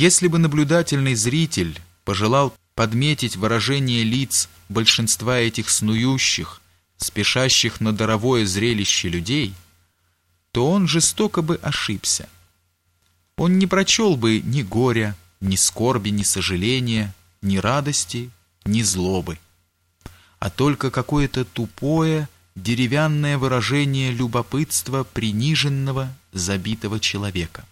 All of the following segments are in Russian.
Если бы наблюдательный зритель пожелал подметить выражение лиц большинства этих снующих, спешащих на даровое зрелище людей, то он жестоко бы ошибся. Он не прочел бы ни горя, ни скорби, ни сожаления, ни радости, ни злобы, а только какое-то тупое, деревянное выражение любопытства приниженного, забитого человека.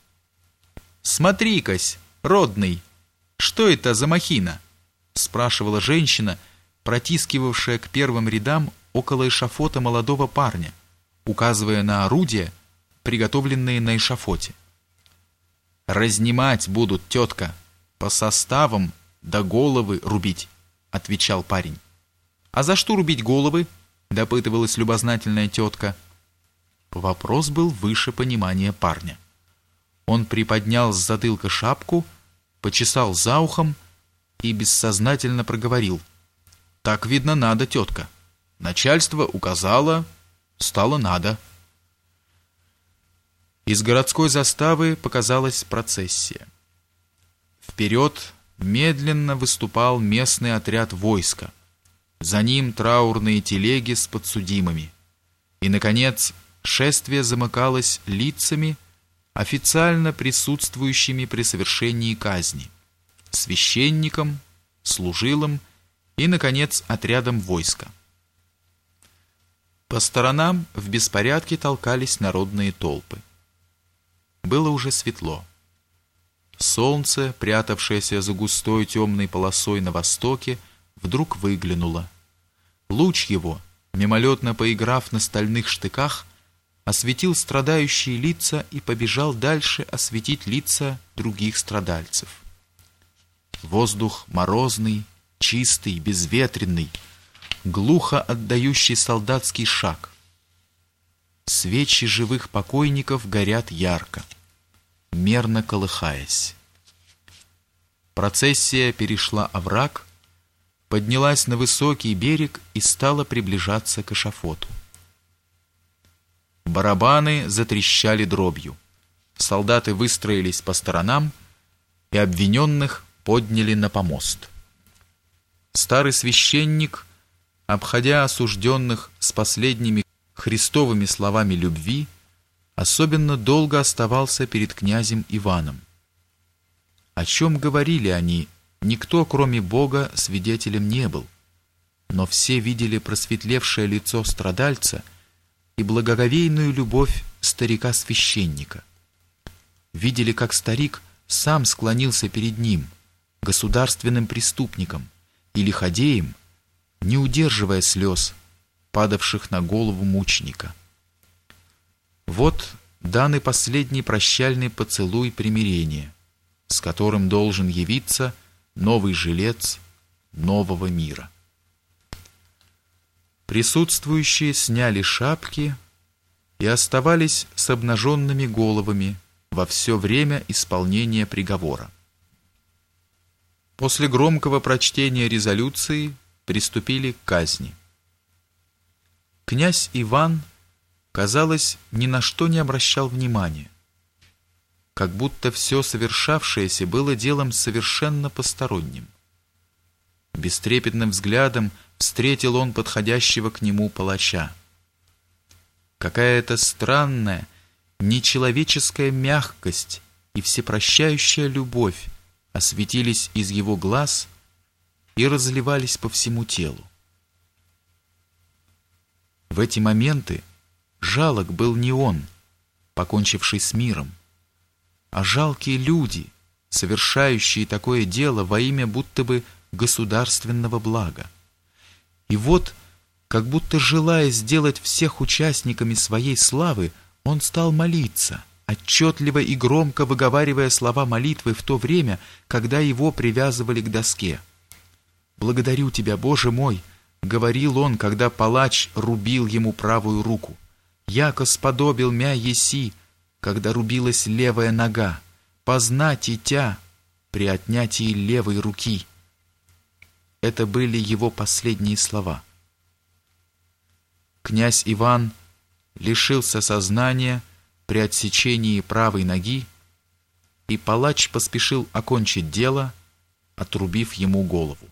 «Смотри-кась, родный, что это за махина?» спрашивала женщина, протискивавшая к первым рядам около эшафота молодого парня, указывая на орудия, приготовленные на эшафоте. «Разнимать будут, тетка, по составам до головы рубить», отвечал парень. «А за что рубить головы?» допытывалась любознательная тетка. Вопрос был выше понимания парня. Он приподнял с затылка шапку, почесал за ухом и бессознательно проговорил. «Так, видно, надо, тетка. Начальство указало, стало надо». Из городской заставы показалась процессия. Вперед медленно выступал местный отряд войска. За ним траурные телеги с подсудимыми. И, наконец, шествие замыкалось лицами, официально присутствующими при совершении казни, священником, служилым и, наконец, отрядом войска. По сторонам в беспорядке толкались народные толпы. Было уже светло. Солнце, прятавшееся за густой темной полосой на востоке, вдруг выглянуло. Луч его, мимолетно поиграв на стальных штыках, осветил страдающие лица и побежал дальше осветить лица других страдальцев. Воздух морозный, чистый, безветренный, глухо отдающий солдатский шаг. Свечи живых покойников горят ярко, мерно колыхаясь. Процессия перешла овраг, поднялась на высокий берег и стала приближаться к эшафоту. Барабаны затрещали дробью. Солдаты выстроились по сторонам и обвиненных подняли на помост. Старый священник, обходя осужденных с последними христовыми словами любви, особенно долго оставался перед князем Иваном. О чем говорили они, Никто, кроме Бога, свидетелем не был, но все видели просветлевшее лицо страдальца и благоговейную любовь старика-священника. Видели, как старик сам склонился перед ним, государственным преступником и лиходеем, не удерживая слез, падавших на голову мученика. Вот данный последний прощальный поцелуй примирения, с которым должен явиться – новый жилец нового мира. Присутствующие сняли шапки и оставались с обнаженными головами во все время исполнения приговора. После громкого прочтения резолюции приступили к казни. Князь Иван, казалось, ни на что не обращал внимания как будто все совершавшееся было делом совершенно посторонним. Бестрепетным взглядом встретил он подходящего к нему палача. Какая-то странная, нечеловеческая мягкость и всепрощающая любовь осветились из его глаз и разливались по всему телу. В эти моменты жалок был не он, покончивший с миром, а жалкие люди, совершающие такое дело во имя будто бы государственного блага. И вот, как будто желая сделать всех участниками своей славы, он стал молиться, отчетливо и громко выговаривая слова молитвы в то время, когда его привязывали к доске. «Благодарю тебя, Боже мой!» — говорил он, когда палач рубил ему правую руку. «Яко сподобил мя еси, когда рубилась левая нога, познать и тя при отнятии левой руки. Это были его последние слова. Князь Иван лишился сознания при отсечении правой ноги и палач поспешил окончить дело, отрубив ему голову.